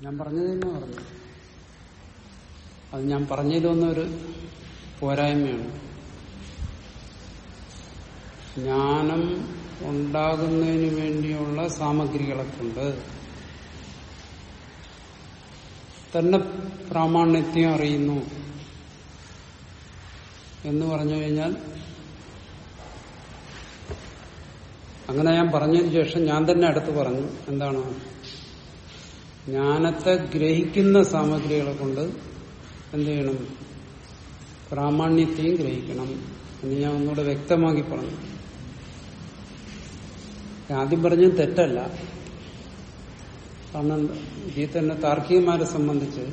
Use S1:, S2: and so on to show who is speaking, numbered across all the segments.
S1: ഞാൻ പറഞ്ഞത് തന്നെ പറഞ്ഞു അത് ഞാൻ പറഞ്ഞതിലൊന്നൊരു പോരായ്മയാണ്. ജ്ഞാനം ഉണ്ടാകുന്നതിന് വേണ്ടിയുള്ള സാമഗ്രികളൊക്കെ ഉണ്ട് തന്നെ പ്രാമാണിത്യം അറിയുന്നു എന്ന് പറഞ്ഞു കഴിഞ്ഞാൽ അങ്ങനെ ഞാൻ പറഞ്ഞതിന് ശേഷം ഞാൻ തന്നെ അടുത്ത് പറഞ്ഞു എന്താണ്? ജ്ഞാനത്തെ ഗ്രഹിക്കുന്ന സാമഗ്രികളെ കൊണ്ട് എന്ത് ചെയ്യണം? പ്രാമാണ്യത്തെയും ഗ്രഹിക്കണം എന്ന് ഞാൻ ഒന്നുകൂടെ വ്യക്തമാക്കി പറഞ്ഞു. ആദ്യം പറഞ്ഞത് തെറ്റല്ല. കാരണം ഇതിൽ തന്നെ താർക്കികന്മാരെ സംബന്ധിച്ച്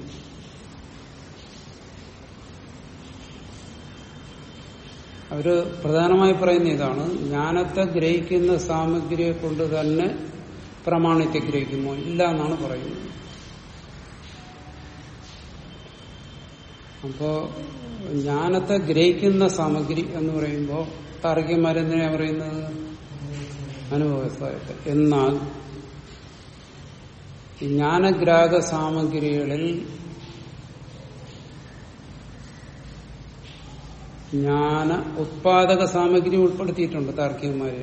S1: അവർ പ്രധാനമായി പറയുന്ന ഇതാണ് ജ്ഞാനത്തെ ഗ്രഹിക്കുന്ന സാമഗ്രിയെ കൊണ്ട് തന്നെ പ്രമാണത്തെ ഗ്രഹിക്കുമോ ഇല്ല എന്നാണ് പറയുന്നത്. അപ്പോ ജ്ഞാനത്തെ ഗ്രഹിക്കുന്ന സാമഗ്രി എന്ന് പറയുമ്പോൾ താർക്കിമാരെന്തിനാ പറയുന്നത്? അനുഭവസായിട്ട് എന്നാൽ ജ്ഞാനഗ്രാഹക സാമഗ്രികളിൽ ജ്ഞാന ഉത്പാദക സാമഗ്രി ഉൾപ്പെടുത്തിയിട്ടുണ്ട് താർക്കികന്മാരെ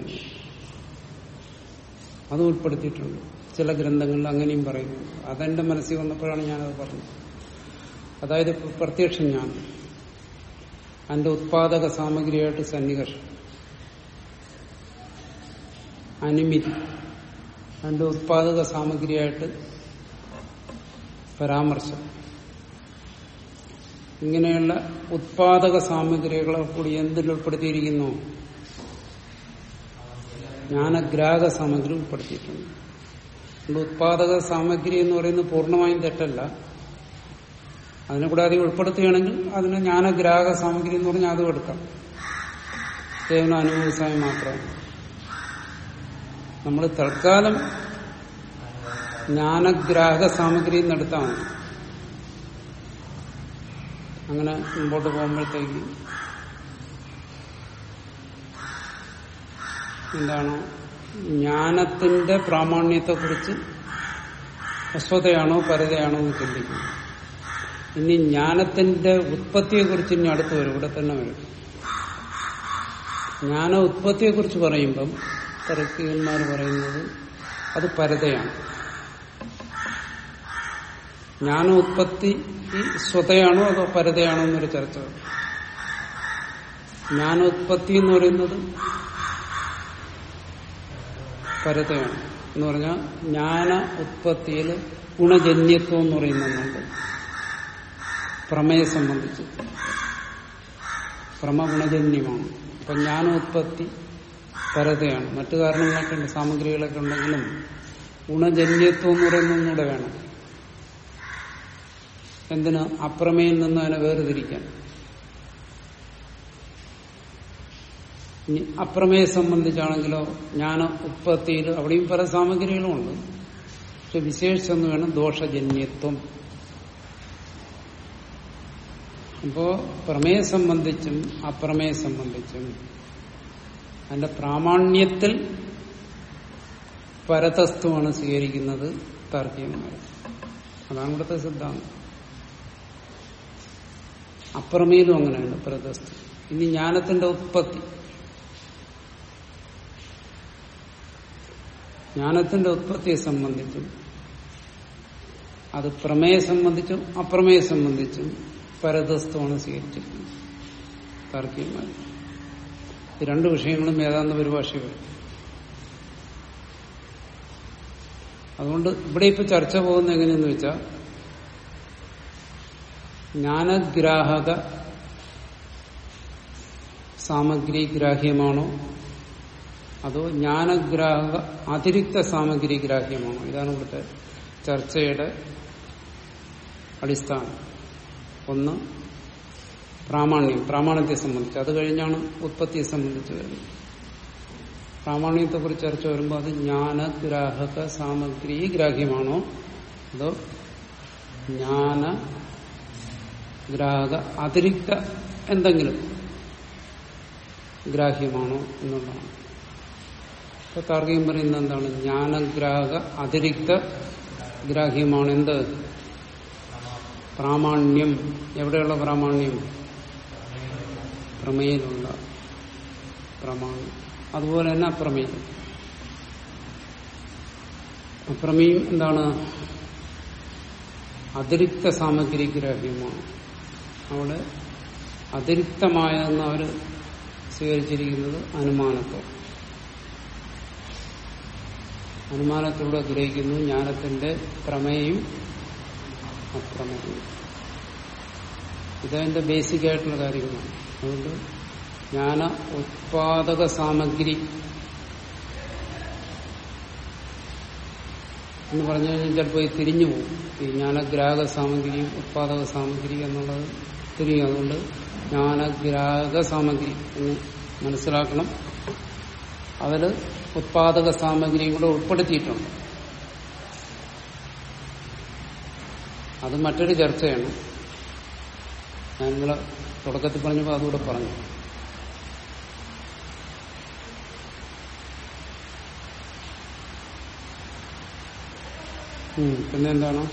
S1: അത് ഉൾപ്പെടുത്തിയിട്ടുണ്ട്. ചില ഗ്രന്ഥങ്ങളിൽ അങ്ങനെയും പറയുന്നു. അതെന്റെ മനസ്സിൽ വന്നപ്പോഴാണ് ഞാനത് പറഞ്ഞത്. അതായത് പ്രത്യക്ഷം ഞാൻ. അതിന്റെ ഉത്പാദക സാമഗ്രിയായിട്ട് സന്നികർഷം. അനുമതി. അതിന്റെ ഉത്പാദക സാമഗ്രിയായിട്ട് പരാമർശം. ഇങ്ങനെയുള്ള ഉത്പാദക സാമഗ്രികളെ കൂടി എന്തിൽ ഉൾപ്പെടുത്തിയിരിക്കുന്നു? ജ്ഞാനഗ്രാഹക സാമഗ്രി ഉൾപ്പെടുത്തിയിട്ടുണ്ട്. അതുകൊണ്ട് ഉത്പാദക സാമഗ്രി എന്ന് പറയുന്നത് പൂർണമായും തെറ്റല്ല. അതിനെ കൂടെ അധികം ഉൾപ്പെടുത്തുകയാണെങ്കിൽ അതിന് ജ്ഞാനഗ്രാഹക സാമഗ്രി എന്ന് പറഞ്ഞാൽ അതും എടുക്കാം. കേവലം അനുഭവസായം മാത്രമാണ് നമ്മൾ തൽക്കാലം ജ്ഞാനഗ്രാഹക സാമഗ്രി എന്നെടുത്താൽ അങ്ങനെ മുമ്പോട്ട് പോകുമ്പോഴത്തേക്ക് എന്താണ് ജ്ഞാനത്തിന്റെ പ്രാമാണ്യത്തെക്കുറിച്ച് അസ്വതയാണോ പരതയാണോ എന്ന് ചിന്തിക്കും ഇനി ജ്ഞാനത്തിന്റെ ഉത്പത്തിയെക്കുറിച്ച് ഇനി അടുത്ത് വരും. ഇവിടെ തന്നെ വരും. ജ്ഞാന ഉത്പത്തിയെക്കുറിച്ച് പറയുമ്പം തർക്കികന്മാർ പറയുന്നത് അത് പരതയാണ്. ജ്ഞാന ഉത്പത്തി സ്വതയാണോ അതോ പരതയാണോ എന്നൊരു ചർച്ച. ജ്ഞാനോത്പത്തി എന്ന് പറയുന്നത് പരതയാണ് എന്ന് പറഞ്ഞാൽ ജ്ഞാന ഉത്പത്തിയിൽ ഗുണജന്യത്വം എന്ന് പറയുന്നുണ്ട് പ്രമേയെ സംബന്ധിച്ച്. പ്രമഗുണജന്യമാണ്. അപ്പൊ ജ്ഞാനോത്പത്തി പരതയാണ്. മറ്റു കാരണങ്ങളൊക്കെ ഉണ്ട് സാമഗ്രികളൊക്കെ ഉണ്ടെങ്കിലും ഗുണജന്യത്വം എന്ന് പറയുന്നൊന്നുകൂടെ വേണം. എന്തിന്? അപ്രമേയിൽ നിന്ന് അതിനെ വേർതിരിക്കാൻ. ഇനി അപ്രമേയെ സംബന്ധിച്ചാണെങ്കിലോ ജ്ഞാന ഉത്പത്തിയിൽ അവിടെയും പല സാമഗ്രികളുമുണ്ട്. പക്ഷെ വിശേഷിച്ചൊന്ന് വേണം ദോഷജന്യത്വം. അപ്പോ പ്രമേയെ സംബന്ധിച്ചും അപ്രമേയ സംബന്ധിച്ചും അതിന്റെ പ്രാമാണ്യത്തിൽ പരതത്വമാണ് സ്വീകരിക്കുന്നത് താർക്കികന്മാർ അതാണ് ഇവിടുത്തെ സിദ്ധാന്തം. അപ്രമേയിലും അങ്ങനെയാണ് പരതസ്തു. ഇനി ജ്ഞാനത്തിന്റെ ഉത്പത്തി. ജ്ഞാനത്തിന്റെ ഉത്പത്തിയെ സംബന്ധിച്ചും അത് പ്രമേയെ സംബന്ധിച്ചും അപ്രമേയെ സംബന്ധിച്ചും പരതസ്ത്വമാണ് സ്വീകരിച്ചിരിക്കുന്നത്. താർക്കികമായി രണ്ട് വിഷയങ്ങളും ഏതാന്ത പരിഭാഷ അതുകൊണ്ട് ഇവിടെ ഇപ്പൊ ചർച്ച പോകുന്ന എങ്ങനെയെന്ന് വെച്ചാൽ ജ്ഞാനഗ്രാഹക സാമഗ്രി ഗ്രാഹ്യമാണോ അതോ ജ്ഞാനഗ്രാഹക അതിരിക്ത സാമഗ്രി ഗ്രാഹ്യമാണോ ഇതാണ് ഇവിടുത്തെ ചർച്ചയുടെ അടിസ്ഥാനം. ഒന്ന് പ്രാമാണ്യം. പ്രാമാണ്യത്തെ സംബന്ധിച്ച്. അത് കഴിഞ്ഞാണ് ഉത്പത്തിയെ സംബന്ധിച്ച് വരുന്നത്. പ്രാമാണ്യത്തെക്കുറിച്ച് ചർച്ച വരുമ്പോൾ അത് ജ്ഞാനഗ്രാഹക സാമഗ്രി ഗ്രാഹ്യമാണോ? അതോ ജ്ഞാന ഗ്രാഹക അതിരിക്ത എന്തെങ്കിലും ഗ്രാഹ്യമാണോ എന്നുള്ളതാണ്. ഇപ്പൊ താർക്കികം പറയുന്നത് എന്താണ്? ജ്ഞാനഗ്രാഹക അതിരിക്ത ഗ്രാഹ്യമാണ്. എന്ത്? പ്രാമാണ്യം. എവിടെയുള്ള പ്രാമാണ്യം? പ്രമേയിലുള്ള പ്രമാണം. അതുപോലെ തന്നെ അപ്രമേയം. അപ്രമേയം എന്താണ്? അതിരിക്ത സാമഗ്രി ഗ്രാഹ്യമാണ്. അവിടെ അതിരിക്തമായതെന്ന് അവർ സ്വീകരിച്ചിരിക്കുന്നത് അനുമാനത്തെ. അനുമാനത്തിലൂടെ ഗ്രഹിക്കുന്നു. ജ്ഞാനത്തിന്റെ പ്രമേയും അപ്രമേയും. ഇതതിന്റെ ബേസിക് ആയിട്ടുള്ള കാര്യങ്ങളാണ്. അതുകൊണ്ട് ജ്ഞാന ഉത്പാദക സാമഗ്രി എന്ന് പറഞ്ഞു കഴിഞ്ഞാൽ ചിലപ്പോൾ ഈ തിരിഞ്ഞു പോകും. ഈ ജ്ഞാനഗ്രാഹക സാമഗ്രിയും ഉത്പാദക സാമഗ്രി എന്നുള്ളത് തിരിഞ്ഞു അതുകൊണ്ട് ജ്ഞാനഗ്രാഹക സാമഗ്രി എന്ന് മനസ്സിലാക്കണം. അതിൽ ഉത്പാദക സാമഗ്രിയും കൂടെ ഉൾപ്പെടുത്തിയിട്ടുണ്ട്. അത് മറ്റൊരു ചർച്ചയാണ്. ഞാൻ നിങ്ങളെ തുടക്കത്തിൽ പറഞ്ഞപ്പോൾ അതുകൂടെ പറഞ്ഞു. പിന്നെന്താണ് പിന്നെ എന്താണ്?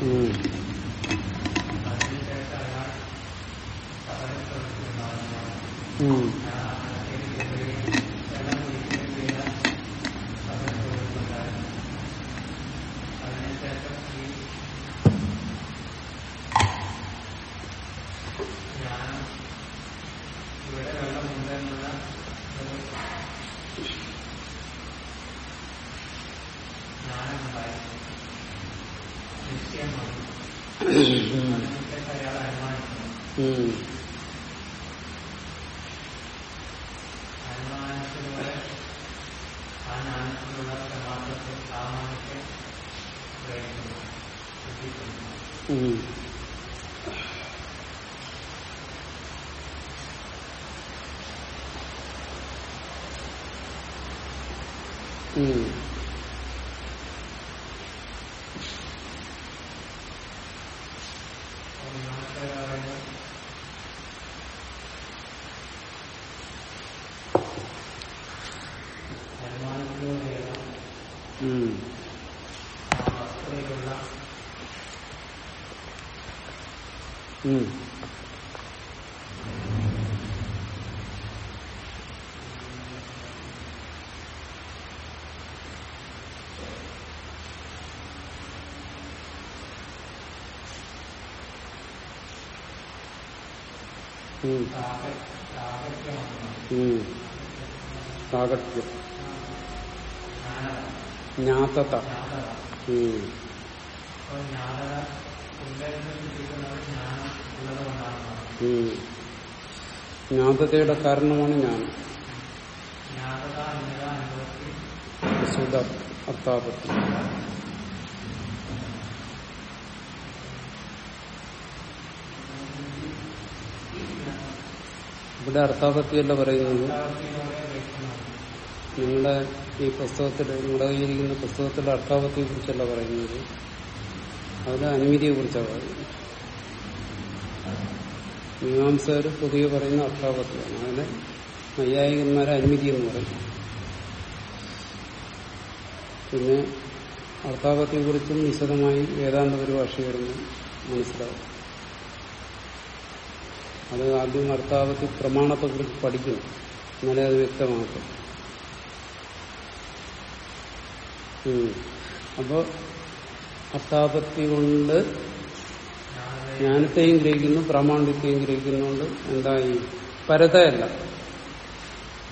S1: 嗯。കഴിക്കുന്നു സാകത്യം ജ്ഞാതത. ജ്ഞാതതയുടെ കാരണമാണ് ഞാൻ സുത അത്താപത്തി ഇവിടെ അർത്ഥാപത്തിയല്ല പറയുന്നത് നിങ്ങളുടെ ഈ പുസ്തകത്തിൽ നിങ്ങളുടെ കയ്യിരിക്കുന്ന പുസ്തകത്തിലെ അർത്ഥാപത്തിയെ കുറിച്ചല്ല പറയുന്നത്. അതിലെ അനുമതിയെ കുറിച്ചാണ് പറയുന്നത്. മീമാംസകർ പൊതുവെ പറയുന്ന അർത്ഥാപത്തിയാണ് അതിനെ നൈയായികന്മാരെ അനുമതി എന്ന് പറയും. പിന്നെ അർത്ഥാപത്തിയെ കുറിച്ചും വിശദമായി വേദാന്ത പരിഭാഷകരെന്ന് മനസ്സിലാവും. അത് ആദ്യം അർത്ഥാവത്തിൽ പ്രമാണത്തെ കുറിച്ച് പഠിക്കണം എന്നാലേ അത് വ്യക്തമാക്കും ഉം. അപ്പോ അർത്ഥാപത്തി കൊണ്ട് ജ്ഞാനത്തെയും ഗ്രഹിക്കുന്നു പ്രാമാണ്യത്തെയും ഗ്രഹിക്കുന്നുണ്ട് എന്തായി? പരതയല്ല.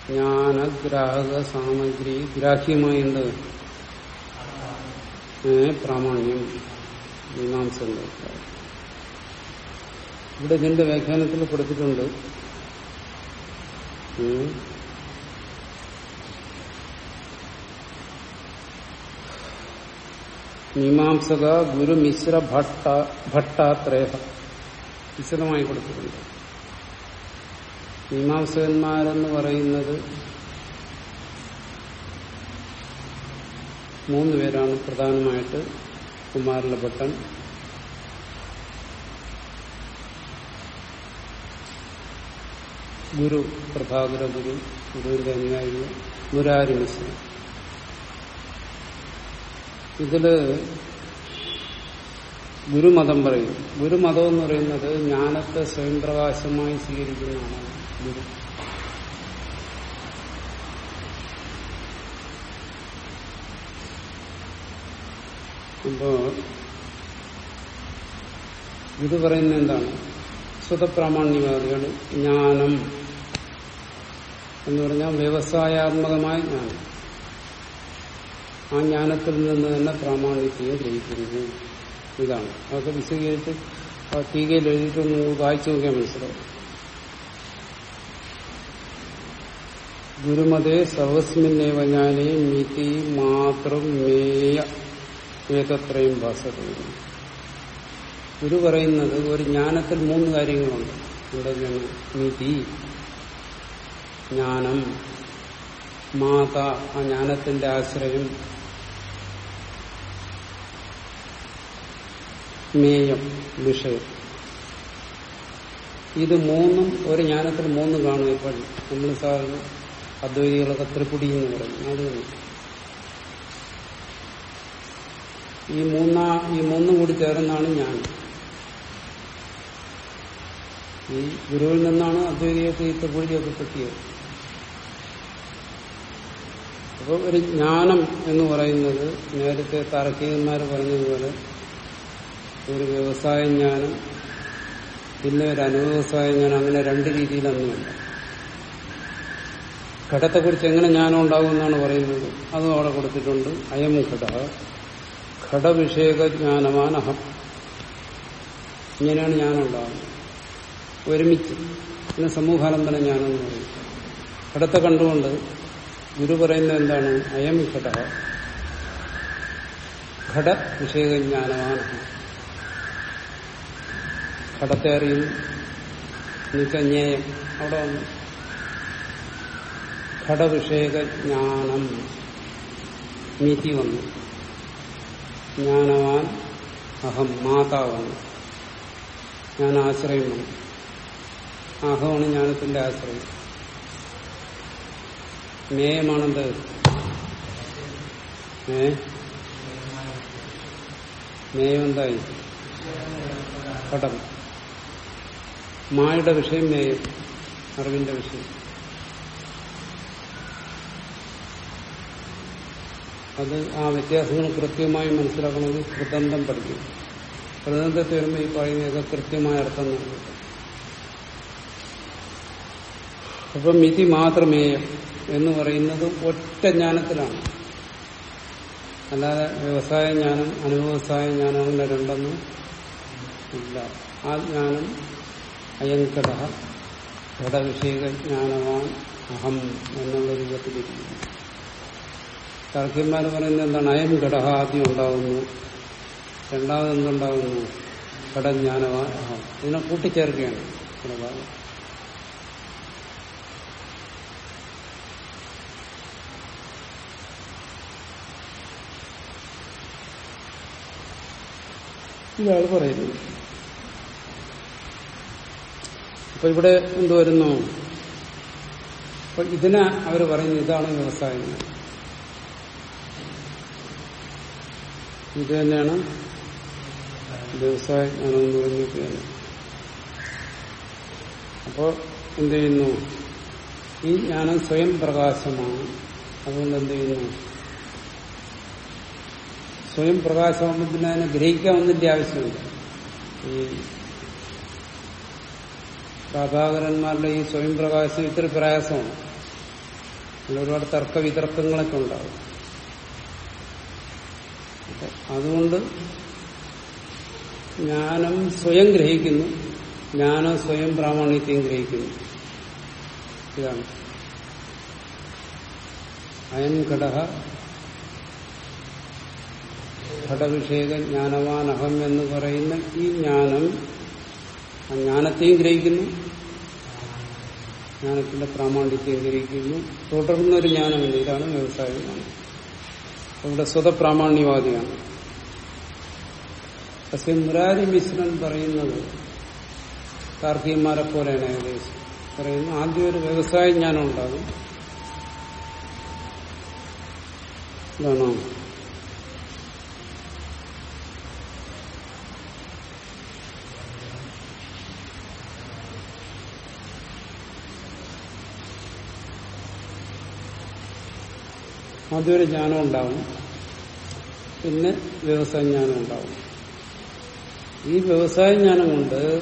S1: ജ്ഞാനഗ്രാഹക സാമഗ്രി ഗ്രാഹ്യമായി എന്ത്? പ്രാമാണ്യം. അഭിപ്രായം. ഇവിടെ ഇതിന്റെ വ്യാഖ്യാനത്തിൽ കൊടുത്തിട്ടുണ്ട്. മീമാംസക ഗുരു മിശ്ര ഭട്ട ഭട്ടാത്രേഹ. വിശദമായി കൊടുത്തിട്ടുണ്ട്. മീമാംസകന്മാരെന്ന് പറയുന്നത് മൂന്ന് പേരാണ്. പ്രധാനമായിട്ട് കുമാരല ഭട്ടൻ ഗുരു പ്രഭാകര ഗുരു ഗുരുവിന്റെ അനുയായികൾ ഗുരാരി മിശ്ര. ഇതിൽ ഗുരുമതം പറയും. ഗുരുമതം എന്ന് പറയുന്നത് ജ്ഞാനത്തെ സ്വയം പ്രകാശമായി സ്വീകരിക്കുന്നതാണ് ഗുരു. അപ്പോ ഇത് പറയുന്നത് എന്താണ്? സ്വതപ്രാമാണ്യവാദികൾ ജ്ഞാനം എന്ന് പറഞ്ഞാൽ വ്യവസായാത്മകമായ ജ്ഞാനം. ആ ജ്ഞാനത്തിൽ നിന്ന് തന്നെ പ്രാമാണിക്കുകയും ഗ്രഹിക്കുന്നു ഇതാണ്. അതൊക്കെ വിശദീകരിച്ച് ആ ടീകയിൽ എഴുതിയിട്ടൊന്ന് വായിച്ചു നോക്കിയാൽ മനസ്സിലാവും. ഗുരുമതേ സർവസ്മിന്നേവ ജ്ഞാനേ മിതി മാത്രം മേയ ഏതത്രയും ഭാസതയും ഗുരു പറയുന്നത് ഒരു ജ്ഞാനത്തിൽ മൂന്ന് കാര്യങ്ങളുണ്ട്. എന്തൊക്കെയാണ് നീതി ജ്ഞാനം മാത ആ ജ്ഞാനത്തിന്റെ ആശ്രയം മേയം വിഷയം. ഇത് മൂന്നും ഒരു ജ്ഞാനത്തിൽ മൂന്നും കാണും ഇപ്പോൾ നമ്മൾ സാധാരണ അദ്വൈതികളൊക്കെ ത്രിപുടി എന്ന് പറയും. അത് ഈ മൂന്നാ ഈ മൂന്നും കൂടി ചേർന്നാണ് ജ്ഞാനം. ഈ ഗുരുവിൽ നിന്നാണ് അദ്വൈതീയത്തെ ഈ ത്രിപുടിയൊക്കെ കിട്ടിയത് അപ്പോൾ ഒരു ജ്ഞാനം എന്ന് പറയുന്നത് നേരത്തെ താർക്കികന്മാർ പറഞ്ഞതുപോലെ ഒരു വ്യവസായ ജ്ഞാനം പിന്നെ ഒരു അനുവ്യവസായ ജ്ഞാനം അങ്ങനെ രണ്ട് രീതിയിലൊന്നുമില്ല. ഘടത്തെക്കുറിച്ച് എങ്ങനെ ജ്ഞാനം ഉണ്ടാകും എന്നാണ് പറയുന്നത്. അതും അവിടെ കൊടുത്തിട്ടുണ്ട്. അയം ഘട ഘടവിഷയക ജ്ഞാനമാനഹം ഇങ്ങനെയാണ് ജ്ഞാനം ഒരുമിച്ച്. പിന്നെ സമൂഹാലം ജ്ഞാനം എന്ന് പറയും. ഘടത്തെ കണ്ടുകൊണ്ട് ഗുരു പറയുന്നത് എന്താണ്? അയം ഘട ഘട വിഷയജ്ഞാനമാണ്. ഘടത്തെ അറിയും. എന്നുവെച്ചാൽ അവിടെ വന്നു ഘടവിഷയക ജ്ഞാനം നീതി വന്നു. ജ്ഞാനവാൻ അഹം മാതാവാണ് ഞാൻ ആശ്രയം വന്നു. അഹമാണ് ജ്ഞാനത്തിന്റെ ആശ്രയം. മേയമാണെന്ത്? ഏ? മേയം എന്തായി പടം മായുടെ വിഷയം മേയം അറിവിന്റെ വിഷയം. അത് ആ വ്യത്യാസങ്ങൾ കൃത്യമായി മനസ്സിലാക്കണമെങ്കിൽ കൃതന്തം പഠിക്കും. കൃതന്തത്തിൽ വരുമ്പോൾ ഈ പറയുന്നതൊക്കെ കൃത്യമായ അർത്ഥം നൽകും. അപ്പം മിതി മാത്രമേയം എന്ന് പറയുന്നത് ഒറ്റ ജ്ഞാനത്തിലാണ്. അല്ലാതെ വ്യവസായ ജ്ഞാനം അനുവ്യവസായ ജ്ഞാനം അങ്ങനെ രണ്ടെന്നും ഇല്ല. ആ ജ്ഞാനം അയങ്കട ഘടവിഷയക ജ്ഞാനമാണ് അഹം എന്നുള്ള രൂപത്തിലിരിക്കുന്നു. തർക്കന്മാർ പറയുന്നത് എന്താണ്? അയം ഘടക ആദ്യം ഉണ്ടാകുന്നു രണ്ടാമത് എന്തുണ്ടാകുന്നു ഘടജ്ഞാനമാണ് അഹം. ഇതിനെ കൂട്ടിച്ചേർക്കുകയാണ് ഇതാണ് പറയുന്നത് അപ്പൊ ഇവിടെ എന്തുവരുന്നു അപ്പൊ ഇതിനെ അവർ പറയുന്നത് ഇതാണ് വ്യവസായം. ഇത് തന്നെയാണ് വ്യവസായ ജ്ഞാനം എന്ന് പറഞ്ഞിട്ട് അപ്പോൾ എന്ത് ചെയ്യുന്നു? ഈ ജ്ഞാനം സ്വയം പ്രകാശമാണ്. അതുകൊണ്ട് എന്ത് ചെയ്യുന്നു? സ്വയം പ്രകാശമാകുമ്പോൾ പിന്നെ അതിനെ ഗ്രഹിക്കാവുന്നതിന്റെ ആവശ്യമില്ല ഈ പ്രഭാകരന്മാരുടെ ഈ സ്വയം പ്രകാശം ഇത്തിരി പ്രയാസമാണ്. ഒരുപാട് തർക്ക വിതർക്കങ്ങളൊക്കെ ഉണ്ടാവും അതുകൊണ്ട് ജ്ഞാനം സ്വയം ഗ്രഹിക്കുന്നു ജ്ഞാനം സ്വയം പ്രാമാണിത്യം ഗ്രഹിക്കുന്നു. ഇതാണ്. അയൻ ഘടക ഘടവിഷയക ജ്ഞാനവാനഹം എന്ന് പറയുന്ന ഈ ജ്ഞാനം ആ ജ്ഞാനത്തെയും ഗ്രഹിക്കുന്നു. ജ്ഞാനത്തിന്റെ പ്രാമാണിത്യം ഗ്രഹിക്കുന്നു. തുടർന്നൊരു ജ്ഞാനമില്ല. ഇതാണ് വ്യവസായ അവിടെ സ്വതപ്രാമാണ്യവാദിയാണ്. പക്ഷെ മുരാരി മിശ്രൻ പറയുന്നത് താർക്കികന്മാരെ പോലെയാണ് ഏകദേശം. പറയുന്നു ആദ്യം ഒരു വ്യവസായ ജ്ഞാനം ഉണ്ടാകും. ഇതാണോ? ആദ്യം ജ്ഞാനം ഉണ്ടാവും. പിന്നെ വ്യവസായ ജ്ഞാനം ഉണ്ടാവും. ഈ വ്യവസായ ജ്ഞാനം കൊണ്ട്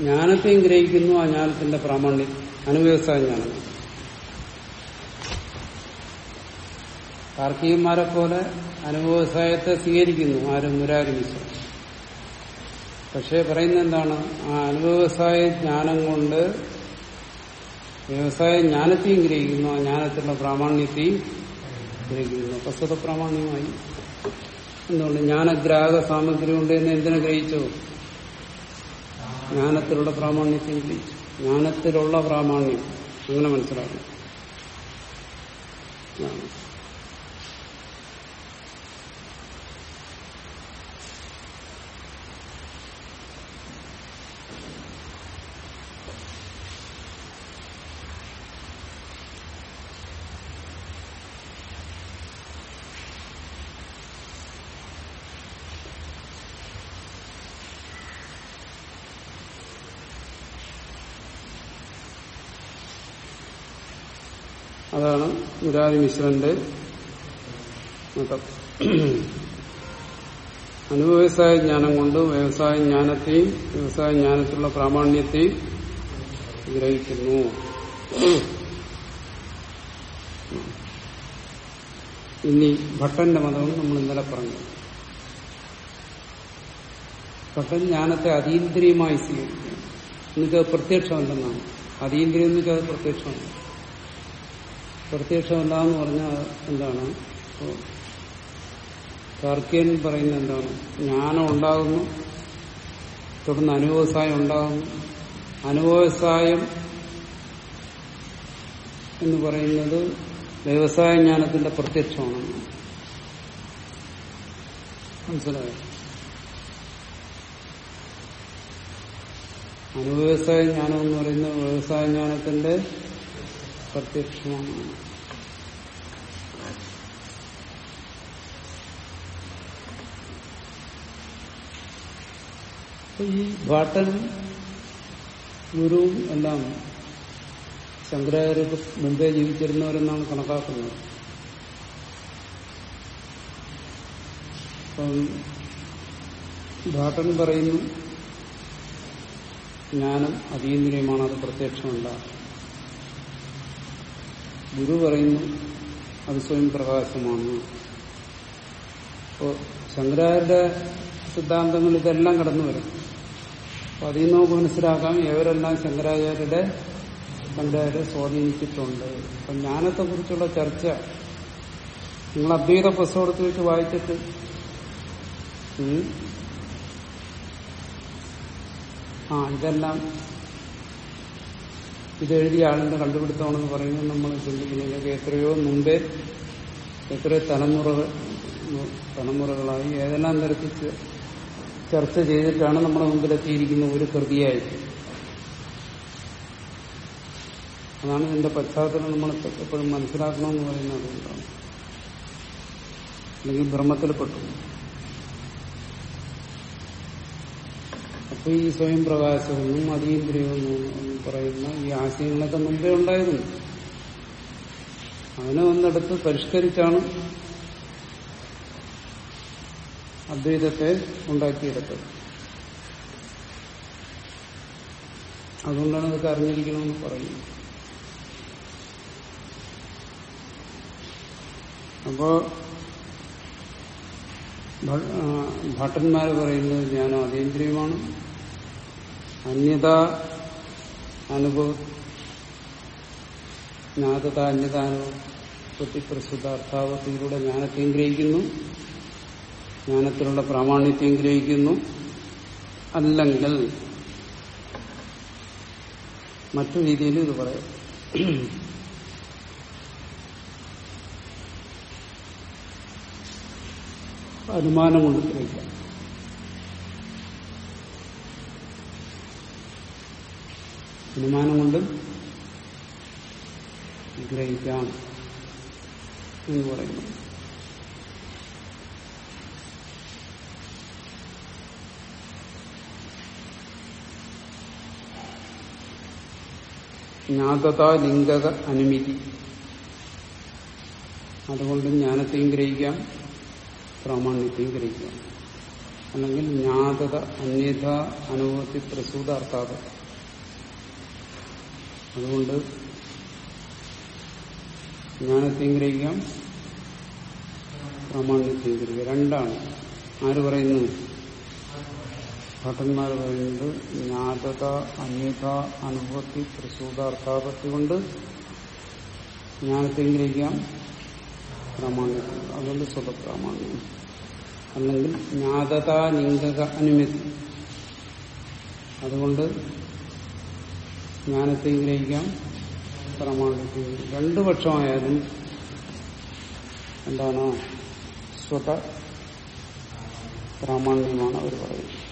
S1: ജ്ഞാനത്തെയും ഗ്രഹിക്കുന്നു ആ ജ്ഞാനത്തിന്റെ പ്രാമാണ്യം അനുവ്യവസായ ജ്ഞാനം. കാർക്കികന്മാരെ പോലെ അനുവ്യവസായത്തെ സ്വീകരിക്കുന്നു ആരും മുരാരി പക്ഷെ പറയുന്ന എന്താണ്? ആ അനുവ്യവസായ ജ്ഞാനം കൊണ്ട് വ്യവസായ ജ്ഞാനത്തെയും ഗ്രഹിക്കുന്നു ആ ജ്ഞാനത്തിലുള്ള പ്രാമാണ്യത്തെയും ഗ്രഹിക്കുന്നു പ്രസ്തുത പ്രാമാണികമായി എന്തുകൊണ്ട്? ജ്ഞാനഗ്രാഹക സാമഗ്രി കൊണ്ട് എന്ന് എന്തിനെ ഗ്രഹിച്ചു? ജ്ഞാനത്തിലുള്ള പ്രാമാണ്യത്തെയും ഗ്രഹിച്ചു. ജ്ഞാനത്തിലുള്ള പ്രാമാണ്യം. അങ്ങനെ മനസ്സിലാക്കണം അതാണ്. മുരാരി മിശ്രന്റെ മതം. അനുവ്യവസായ ജ്ഞാനം കൊണ്ട് വ്യവസായ ജ്ഞാനത്തെയും വ്യവസായ ജ്ഞാനത്തിലുള്ള പ്രാമാണ്യത്തെയും ഗ്രഹിക്കുന്നു. ഇനി ഭട്ടന്റെ മതവും നമ്മൾ ഇന്നലെ പറഞ്ഞു. ഭട്ടൻ ജ്ഞാനത്തെ അതീന്ദ്രിയമായി സ്വീകരിക്കുക എന്നുവെച്ചാൽ പ്രത്യക്ഷമല്ലെന്നാണ്. അതീന്ദ്രിയം എന്ന് അത് പ്രത്യക്ഷമല്ല. പ്രത്യക്ഷമല്ല എന്ന് പറഞ്ഞാൽ എന്താണ്? ഇപ്പോ പറയുന്ന എന്താണ്? ജ്ഞാനം ഉണ്ടാകുന്നു. തുടർന്ന് അനുഭവസായം ഉണ്ടാകുന്നു. അനുഭവസായം എന്ന് പറയുന്നത് വ്യവസായ ജ്ഞാനത്തിന്റെ പ്രത്യക്ഷമാണ് മനസ്സിലായോ? അനുവ്യവസായ ജ്ഞാനം എന്ന് പറയുന്നത് വ്യവസായ ജ്ഞാനത്തിന്റെ പ്രത്യക്ഷമാണ് ഈ ഭാട്ടനും ഗുരുവും എല്ലാം ശങ്കരാചാര്യർക്ക് മുമ്പേ ജീവിച്ചിരുന്നവരെന്നാണ് കണക്കാക്കുന്നത്. അപ്പം ഭാട്ടൻ പറയുന്നു ജ്ഞാനം അതീന്ദ്രിയമാണ് അത് പ്രത്യക്ഷമല്ല. ഗുരു പറയുന്നു അത് സ്വയം പ്രകാശമാണ് അപ്പോ ശങ്കരാചാര്യരുടെ സിദ്ധാന്തങ്ങൾ ഇതെല്ലാം കടന്നു വരും. അപ്പൊ അതിൽ നമുക്ക് മനസ്സിലാക്കാം ഇവരെല്ലാം ശങ്കരാചാര്യരുടെ ശങ്കരാചാര്യ സ്വാധീനിച്ചിട്ടുണ്ട്. അപ്പൊ ജ്ഞാനത്തെ കുറിച്ചുള്ള ചർച്ച നിങ്ങൾ അദ്വൈത പുസ്തകം എടുത്ത് വെച്ച് വായിച്ചിട്ട് ആ ഇതെല്ലാം ഇതെഴുതിയ ആളിന്റെ കണ്ടുപിടുത്തമാണെന്ന് പറയുന്നത് നമ്മൾ ചിന്തിക്കുന്നില്ലെങ്കിൽ എത്രയോ മുമ്പേ എത്രയോ തലമുറകൾ തലമുറകളായി ഏതെല്ലാം തരത്തിൽ ചർച്ച ചെയ്തിട്ടാണ് നമ്മുടെ മുമ്പിലെത്തിയിരിക്കുന്ന ഒരു കൃതിയായിട്ട് അതാണ് ഇതിന്റെ പശ്ചാത്തലം നമ്മൾ എപ്പോഴും മനസ്സിലാക്കണമെന്ന് പറയുന്നത്. അതുകൊണ്ടാണ് അല്ലെങ്കിൽ ഭ്രമത്തിൽപ്പെട്ടു അപ്പൊ ഈ സ്വയം പ്രകാശമെന്നും അതീന്ദ്രിയമെന്നും പറയുന്ന ഈ ആശയങ്ങളൊക്കെ മുമ്പേ ഉണ്ടായിരുന്നു. അതിനെ ഒന്നെടുത്ത് പരിഷ്കരിച്ചാണ് അദ്വൈതത്തെ ഉണ്ടാക്കിയെടുത്തത്. അതുകൊണ്ടാണ് ഇതൊക്കെ അറിഞ്ഞിരിക്കണമെന്ന് പറയുന്നത്. അപ്പോ ഭട്ടന്മാർ പറയുന്നത് ഞാൻ അതീന്ദ്രിയമാണ്. അന്യത അനുഭവ ജ്ഞാതത അന്യതാനുഭവത്തി പ്രസ്തുത അർത്ഥാവത്തിലൂടെ ജ്ഞാനത്തെയും ഗ്രഹിക്കുന്നു. ജ്ഞാനത്തിലുള്ള പ്രാമാണ്യത്തെയും ഗ്രഹിക്കുന്നു. അല്ലെങ്കിൽ മറ്റു രീതിയിൽ ഇത് പറയാം. അനുമാനം കൊണ്ട് ഗ്രഹിക്കാം. അനുമാനം കൊണ്ടും ഗ്രഹിക്കാം എന്ന് പറയുന്നു. ജ്ഞാതത ലിംഗക അനുമതി. അതുകൊണ്ട് ജ്ഞാനത്തെയും ഗ്രഹിക്കാം പ്രാമാണ്യത്തെയും ഗ്രഹിക്കാം. അല്ലെങ്കിൽ ജ്ഞാതത അന്യത അനുഭവത്തിൽ പ്രസൂത അർത്ഥാത അതുകൊണ്ട് ജ്ഞാനത്തെയും ഗ്രഹിക്കാം പ്രാമാണ്യത്തെയും ഗ്രഹിക്കാം രണ്ടാണ്. ആര് പറയുന്നു? ഭട്ടന്മാർ പറയുന്നത് ജ്ഞാതത അന്യത അനുഭവത്തി പ്രസൂതാർത്ഥാപത്തി കൊണ്ട് ജ്ഞാനത്തെയും ഗ്രഹിക്കാം പ്രാമാണ്യത്തിൽ അതുകൊണ്ട് സ്വതപ്രാമാണ്യം അല്ലെങ്കിൽ ജ്ഞാതത ലിംഗക അനുമതി. അതുകൊണ്ട് ജ്ഞാനത്തെയും ഗ്രഹിക്കാം. പ്രാമാണ്യത്തെയും രണ്ടു പക്ഷമായാലും എന്താണ്? സ്വത പ്രാമാണ്യമാണ് അവർ പറയുന്നത്.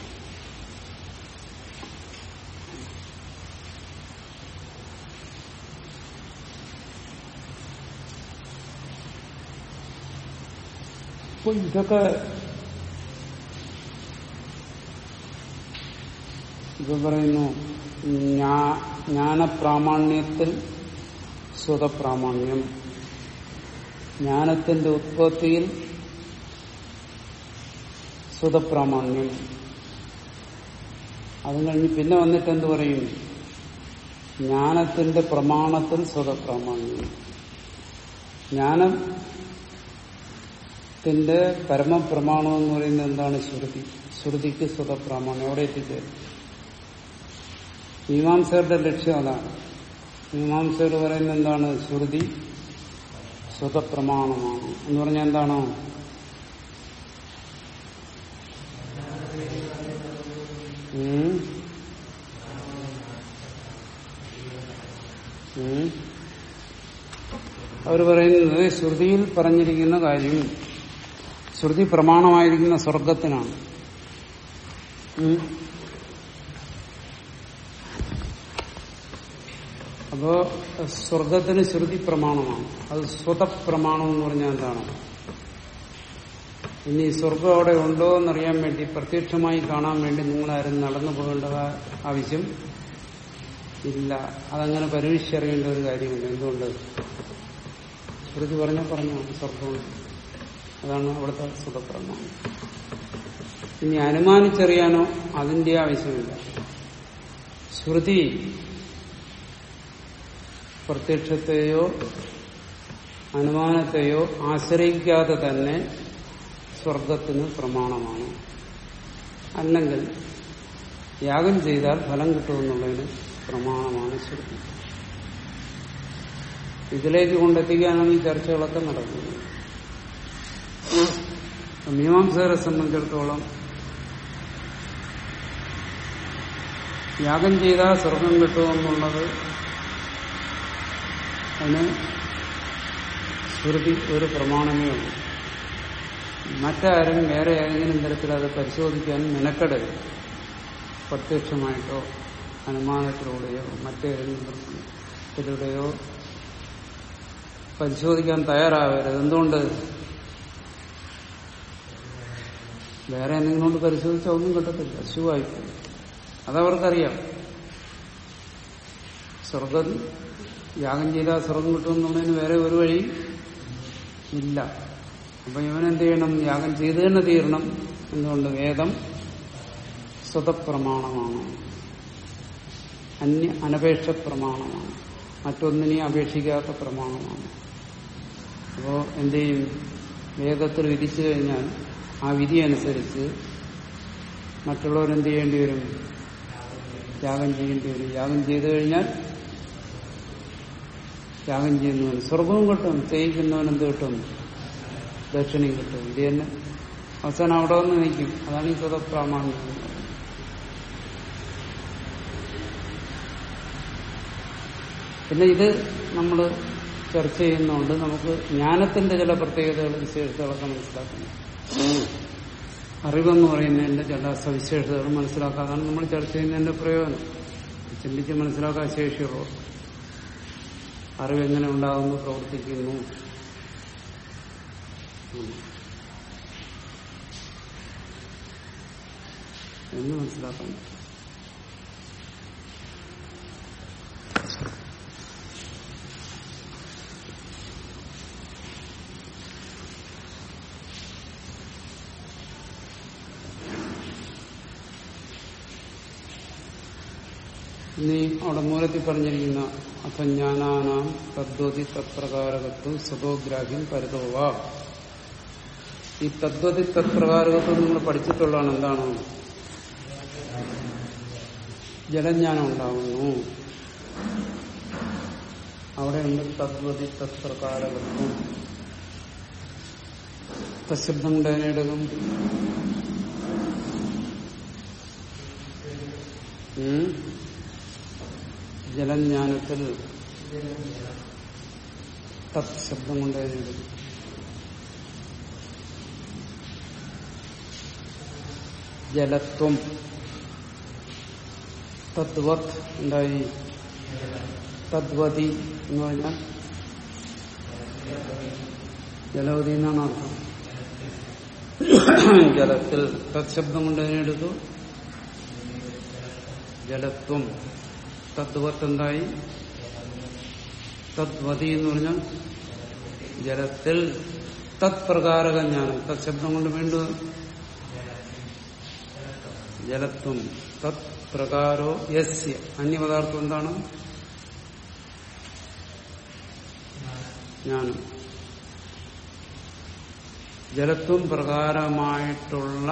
S1: അപ്പൊ ഇതൊക്കെ ഇപ്പൊ പറയുന്നു ജ്ഞാനപ്രാമാണ്യത്തിൽ സ്വതപ്രാമാണ്യം. ജ്ഞാനത്തിന്റെ ഉത്പത്തിയിൽ സ്വതപ്രാമാണ്യം. അത് കഴിഞ്ഞ് പിന്നെ വന്നിട്ട് എന്ത് പറയും? ജ്ഞാനത്തിന്റെ പ്രമാണത്തിൽ സ്വതപ്രാമാണ്യം. ജ്ഞാനത്തിന്റെ പരമപ്രമാണം എന്ന് പറയുന്നത് എന്താണ്? ശ്രുതി. ശ്രുതിക്ക് സ്വതപ്രാമാണ്യം. അവിടെ എത്തിച്ചേരും? മീമാംസകരുടെ ലക്ഷ്യം അതാണ്. മീമാംസകർ പറയുന്നത് എന്താണ്? ശ്രുതി സ്വതപ്രമാണമാണ് എന്ന് പറഞ്ഞാൽ എന്താണോ? അവർ പറയുന്നത് ശ്രുതിയിൽ പറഞ്ഞിരിക്കുന്ന കാര്യം ശ്രുതി പ്രമാണമായിരിക്കുന്ന സ്വർഗത്തിനാണ് അപ്പോ സ്വർഗത്തിന് ശ്രുതി പ്രമാണമാണ്. അത് സ്വതപ്രമാണം എന്ന് പറഞ്ഞാൽ എന്താണ്? ഇനി സ്വർഗം അവിടെ ഉണ്ടോ എന്നറിയാൻ വേണ്ടി പ്രത്യക്ഷമായി കാണാൻ വേണ്ടി നിങ്ങൾ നിങ്ങളാരും നടന്നു പോകേണ്ട ആവശ്യം ഇല്ല. അതങ്ങനെ പരീക്ഷിച്ചറിയേണ്ട ഒരു കാര്യമില്ല. എന്തുകൊണ്ട്? ശ്രുതി പറഞ്ഞ പറഞ്ഞു സ്വർഗം. അതാണ് അവിടുത്തെ സുഖപ്രമാണം ഇനി അനുമാനിച്ചറിയാനോ അതിന്റെ ആവശ്യമില്ല. ശ്രുതി പ്രത്യക്ഷത്തെയോ അനുമാനത്തെയോ ആശ്രയിക്കാതെ തന്നെ സ്വർഗത്തിന് പ്രമാണമാണ്. അല്ലെങ്കിൽ യാഗം ചെയ്താൽ ഫലം കിട്ടുമെന്നുള്ളതിന് പ്രമാണമാണ് ശ്രുതി ഇതിലേക്ക് കൊണ്ടെത്തിക്കാനാണ് ഈ ചർച്ചകളൊക്കെ നടക്കുന്നത്. മീമാംസകരെ സംബന്ധിച്ചിടത്തോളം യാഗം ചെയ്താൽ സ്വർഗം കിട്ടുമെന്നുള്ളത് അതിന് ശ്രുതി ഒരു പ്രമാണമേ ഉള്ളൂ. മറ്റാരും വേറെ ഏതെങ്കിലും തരത്തിൽ അത് പരിശോധിക്കാൻ മെനക്കെടരുത്. പ്രത്യക്ഷമായിട്ടോ അനുമാനത്തിലൂടെയോ മറ്റേതെങ്കിലും ഇതിലൂടെയോ പരിശോധിക്കാൻ തയ്യാറാവരുത്. എന്തുകൊണ്ട്? വേറെ എന്തെങ്കിലും കൊണ്ട് പരിശോധിച്ചാൽ ഒന്നും കിട്ടത്തില്ല. ശുവായിപ്പോയി അതവർക്കറിയാം. സ്വർഗം യാഗം ചെയ്താൽ സ്വർഗം കിട്ടുമെന്നുള്ളതിന് വേറെ ഒരു വഴി ഇല്ല. അപ്പൊ ഇവനെന്ത് ചെയ്യണം? യാഗം ചെയ്തു തന്നെ തീരണം എന്തുകൊണ്ട് വേദം സ്വതപ്രമാണമാണ്. അന്യ അനപേക്ഷ പ്രമാണമാണ്. മറ്റൊന്നിനെ അപേക്ഷിക്കാത്ത പ്രമാണമാണ്. അപ്പോ എന്ത് ചെയ്യും? വേദത്തിൽ വിധിച്ചു കഴിഞ്ഞാൽ ആ വിധി അനുസരിച്ച് മറ്റുള്ളവരെന്ത് ചെയ്യേണ്ടി വരും? യാഗം ചെയ്യേണ്ടി വരും. യാഗം ചെയ്തു കഴിഞ്ഞാൽ യാഗം ചെയ്യുന്നവന് സ്വർഗവും കിട്ടും ചെയ്യിക്കുന്നവൻ എന്ത് കിട്ടും? ദക്ഷിണയും കിട്ടും. ഇത് തന്നെ. അവസാനം അവിടെ വന്ന് നിൽക്കും. അതാണ് ഈ സ്വതപ്രാമാണ്യം പിന്നെ ഇത് നമ്മൾ ചർച്ച ചെയ്യുന്നതുകൊണ്ട് നമുക്ക് ജ്ഞാനത്തിന്റെ ചില പ്രത്യേകതകൾ വിശേഷതകളൊക്കെ മനസ്സിലാക്കുന്നു അറിവെന്ന് പറയുന്നതിന്റെ ചില സവിശേഷതകൾ മനസ്സിലാക്കാതാണ് നമ്മൾ ചർച്ച ചെയ്യുന്നതിന്റെ പ്രയോജനം. ചിന്തിച്ച് മനസ്സിലാക്കാൻ ശേഷിയുള്ളൂ അറിവ് എങ്ങനെ ഉണ്ടാകുന്നു പ്രവർത്തിക്കുന്നു. എന്ന് മനസ്സിലാക്കാൻ പറ്റും. ഇനി അവിടെ മൂലത്തിൽ പറഞ്ഞിരിക്കുന്ന അപജ്ഞാനാനാം തദ്വതി തത്പ്രകാരകത്വം സ്വതോഗ്രാഹ്യം പരതോവ ഈ തദ്വതി തത്പ്രകാരകത്വം നിങ്ങൾ പഠിച്ചിട്ടുള്ളതാണ് എന്താണ്? ജലജ്ഞാനം ഉണ്ടാകുന്നു അവിടെയുണ്ട് തദ്വതി തത്പ്രകാരകത്വം. തശബ്ദം എടുക്കും ഉം? ജലജ്ഞാനത്തിൽ തത് ശബ്ദം കൊണ്ട് എടുക്കും ജലത്വം. തദ്വത് ഉണ്ടായി. തദ്വതി എന്ന് പറഞ്ഞാൽ ജലവതി എന്നാണ് അർത്ഥം. ജലത്തിൽ തത് ശബ്ദം കൊണ്ട് അതിനെടുത്തു ജലത്വം. തദ്വത്ത് എന്തായി തദ്വതി എന്ന് പറഞ്ഞാൽ ജലത്തിൽ തത്പ്രകാരക ജ്ഞാനം തത് ശബ്ദം കൊണ്ട് വീണ്ടും ജലത്വം. തത് പ്രകാരോ യസ്യ. അന്യപദാർത്ഥം എന്താണ്? ജ്ഞാനം. ജലത്വം പ്രകാരമായിട്ടുള്ള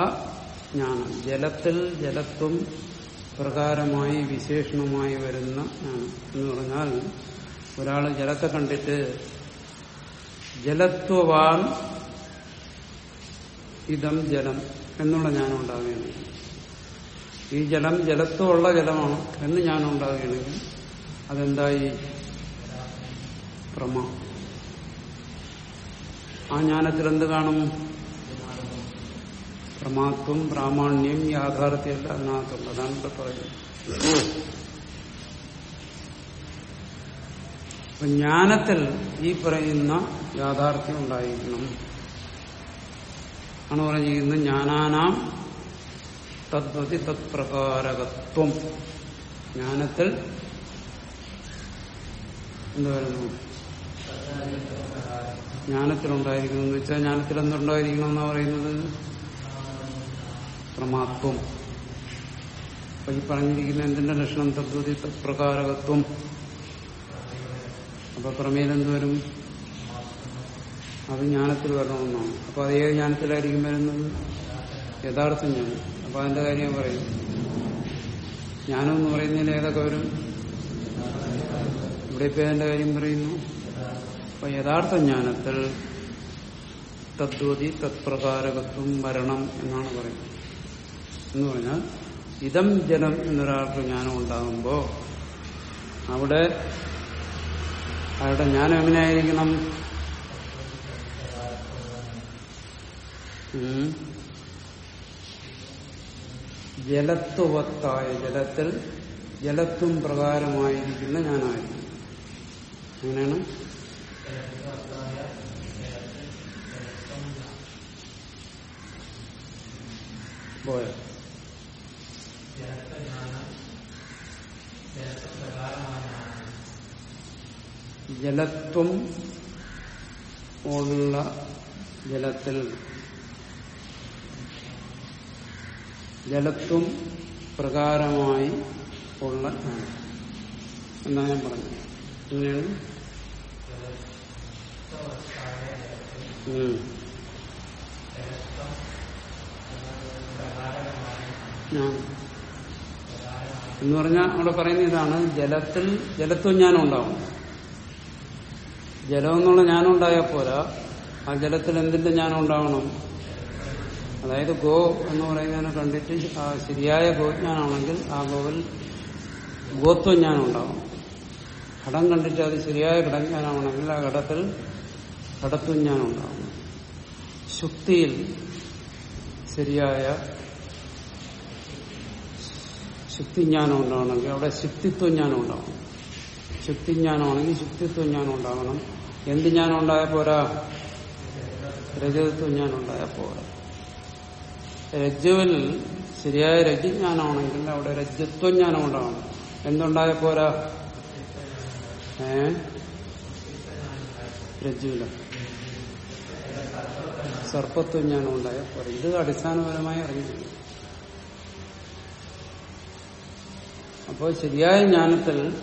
S1: ജ്ഞാനം. ജലത്തിൽ ജലത്വം പ്രകാരമായി വിശേഷണമായി വരുന്ന എന്ന് പറഞ്ഞാൽ ഒരാൾ ജലത്തെ കണ്ടിട്ട് ജലത്വവാൻ ഇതം ജലം എന്നുള്ള ജ്ഞാനം ഉണ്ടാവുകയാണെങ്കിൽ ഈ ജലം ജലത്വമുള്ള ജലമാണ് എന്ന് ജ്ഞാനം ഉണ്ടാവുകയാണെങ്കിൽ അതെന്തായി? പ്രമ. ആ ജ്ഞാനത്തിൽ എന്ത് കാണും? പ്രമാത്വം പ്രാമാണ്യം യാഥാർത്ഥ്യമല്ല അതിനകത്തുണ്ട് അതാണ് ഇവിടെ പറയുന്നത് അപ്പൊ ജ്ഞാനത്തിൽ ഈ പറയുന്ന യാഥാർത്ഥ്യം ഉണ്ടായിരിക്കണം. ആണ് പറഞ്ഞിരിക്കുന്നത് ജ്ഞാനാനാം തദ്വതി തത്പ്രകാരകത്വം. ജ്ഞാനത്തിൽ എന്ത് വരുന്നു ജ്ഞാനത്തിലുണ്ടായിരിക്കുന്നു എന്ന് വെച്ചാൽ ജ്ഞാനത്തിൽ എന്തുണ്ടായിരിക്കണം എന്നാ പറയുന്നത്? പ്രമാത്വം അപ്പൊ ഈ പറഞ്ഞിരിക്കുന്ന എന്തിന്റെ ലക്ഷണം? തദ്വതി പ്രകാരകത്വം അപ്പൊ പ്രമേയം വരും? അത് ജ്ഞാനത്തിൽ വരണമെന്നാണ്. അപ്പൊ അത് ഏത് ജ്ഞാനത്തിലായിരിക്കും വരുന്നത്? യഥാർത്ഥ ജ്ഞാനം. അപ്പൊ അതിന്റെ കാര്യം പറയും. ജ്ഞാനം എന്ന് പറയുന്നതിൽ ഏതൊക്കെ വരും? ഇവിടെ ഇപ്പൊ അതിന്റെ കാര്യം പറയുന്നു? അപ്പൊ യഥാർത്ഥ ജ്ഞാനത്തിൽ തദ്വതി തത്പ്രകാരകത്വം വരണം എന്നാണ് പറയുന്നത്. എന്ന് പറഞ്ഞാൽ ഇതം ജനം എന്നൊരാൾക്ക് ജ്ഞാനം ഉണ്ടാകുമ്പോൾ അവിടെ അയാളുടെ ജ്ഞാനം എങ്ങനെയായിരിക്കണം? ജലത്വത്തായ ജലത്തിൽ ജലത്വം പ്രകാരമായിരിക്കുന്ന ഞാനായിരിക്കും അങ്ങനെയാണ് പോയോ? ജലത്വം ഉള്ള ജലത്തിൽ. ജലത്വം പ്രകാരമായി ഉള്ള എന്നാ ഞാൻ പറഞ്ഞത്? എങ്ങനെയാണ്? എന്ന് പറഞ്ഞാൽ അവിടെ പറയുന്ന ഇതാണ് ജലത്തിൽ ജലത്വം ജ്ഞാനം ഉണ്ടാവും. ജലം എന്നുള്ള ജ്ഞാനം ഉണ്ടായാൽ പോരാ. ആ ജലത്തിൽ എന്തിന്റെ ജ്ഞാനം ഉണ്ടാവണം അതായത് ഗോ എന്ന് പറയുന്നതിനെ കണ്ടിട്ട് ആ ശരിയായ ഗോജ്ഞാനാണെങ്കിൽ ആ ഗോവിൽ ഗോത്വജ്ഞാനം ഉണ്ടാവും ഘടം കണ്ടിട്ട് അത് ശരിയായ ഘടജ്ഞാനമാണെങ്കിൽ ആ ഘടത്തിൽ ഘടത്വജ്ഞാനം ഉണ്ടാവും ശുക്തിയിൽ ശരിയായ ശുക്തിജ്ഞാനം ഉണ്ടാവണമെങ്കിൽ അവിടെ ശുക്തിത്വം ജ്ഞാനം ഉണ്ടാവണം ശുക്തിജ്ഞാനമാണെങ്കിൽ ഞാൻ ഉണ്ടാകണം എന്ത് ഞാൻ ഉണ്ടായ പോരാ? രജതത്വം ജ്ഞാനം ഉണ്ടായ പോരാ. രജ്ജുവിൽ ശരിയായ രജ്ഞാനമാണെങ്കിൽ അവിടെ രജ്ജത്വജ്ഞാനം ഉണ്ടാവണം എന്തുണ്ടായ പോരാ? ഏ? രജ്ജുവില. സർപ്പത്വജ്ഞാനം ഉണ്ടായ പോരാ. ഇത് അടിസ്ഥാനപരമായി അറിഞ്ഞിരിക്കും അപ്പോൾ ശരിയായ ജ്ഞാനത്തിൽ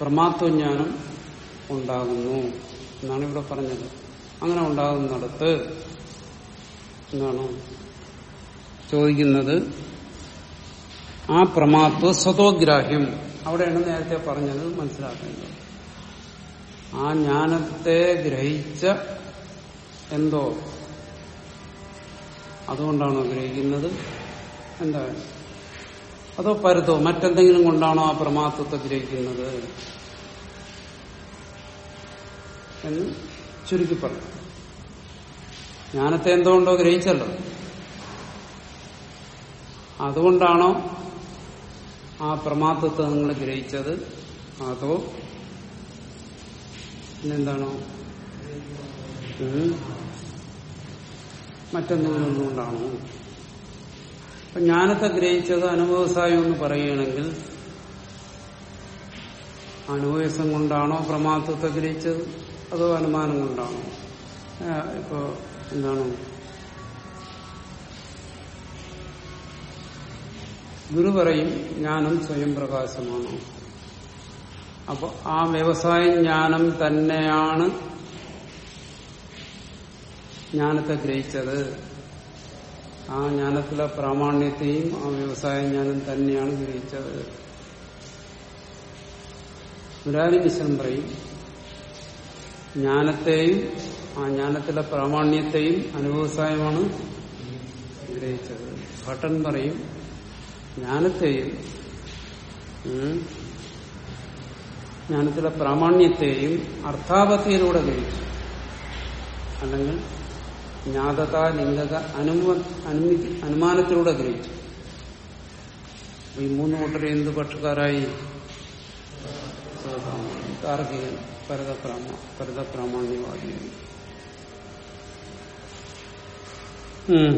S1: പ്രമാത്വജ്ഞാനം ഉണ്ടാകുന്നു എന്നാണ് ഇവിടെ പറഞ്ഞത്. അങ്ങനെ ഉണ്ടാകുന്നിടത്ത് എന്താണ് ചോദിക്കുന്നത്? ആ പ്രമാത്വ സ്വതോഗ്രാഹ്യം. അവിടെയാണ് നേരത്തെ പറഞ്ഞത് മനസ്സിലാക്കേണ്ടത്. ആ ജ്ഞാനത്തെ ഗ്രഹിച്ച എന്തോ? അതുകൊണ്ടാണോ ഗ്രഹിക്കുന്നത്. എന്താ അതോ പരത്തോ? മറ്റെന്തെങ്കിലും കൊണ്ടാണോ ആ പ്രമാത്വത്തെ ഗ്രഹിക്കുന്നത്? എന്ന് ചുരുക്കി പറഞ്ഞു. ജ്ഞാനത്തെ എന്തുകൊണ്ടോ ഗ്രഹിച്ചല്ലോ. അതുകൊണ്ടാണോ ആ പ്രമാത്വത്തെ നിങ്ങൾ ഗ്രഹിച്ചത്? അതോ പിന്നെന്താണോ. മറ്റെന്തെങ്കിലും കൊണ്ടാണോ അപ്പൊ ജ്ഞാനത്തെ ഗ്രഹിച്ചത് അനുഭവസായം എന്ന് പറയുകയാണെങ്കിൽ അനുഭവസം കൊണ്ടാണോ പ്രമാത്വത്തെ ഗ്രഹിച്ചത്? അതോ അനുമാനം കൊണ്ടാണോ ഇപ്പോ എന്താണ്? ഗുരു പറയും ജ്ഞാനം സ്വയം പ്രകാശമാണ്. അപ്പൊ ആ വ്യവസായ ജ്ഞാനം തന്നെയാണ് ജ്ഞാനത്തെ ഗ്രഹിച്ചത്. ആ ജ്ഞാനത്തിലെ പ്രാമാണ്യത്തെയും ആ വ്യവസായ ജ്ഞാനം തന്നെയാണ് ഗ്രഹിച്ചത്. മുരാരി മിശ്രം പറയും ജ്ഞാനത്തെയും ആ ജ്ഞാനത്തിലെ പ്രാമാണ്യത്തെയും അനുഭവസായമാണ് ഗ്രഹിച്ചത്. ഭട്ടൻ പറയും ജ്ഞാനത്തെയും ജ്ഞാനത്തിലെ പ്രാമാണ്യത്തെയും അർത്ഥാപത്തിയിലൂടെ ഗ്രഹിച്ചു. അല്ലെങ്കിൽ ജ്ഞാതത ലിംഗത അനുമ അനുമി- അനുമാനത്തിലൂടെ ഗ്രഹിച്ചു. ഈ മൂന്ന് കൂട്ടരെ എന്ത് പക്ഷക്കാരായി താർക്കികൻ പരതപ്രാമ പരതപ്രാമാണ്യവാദി ഉം.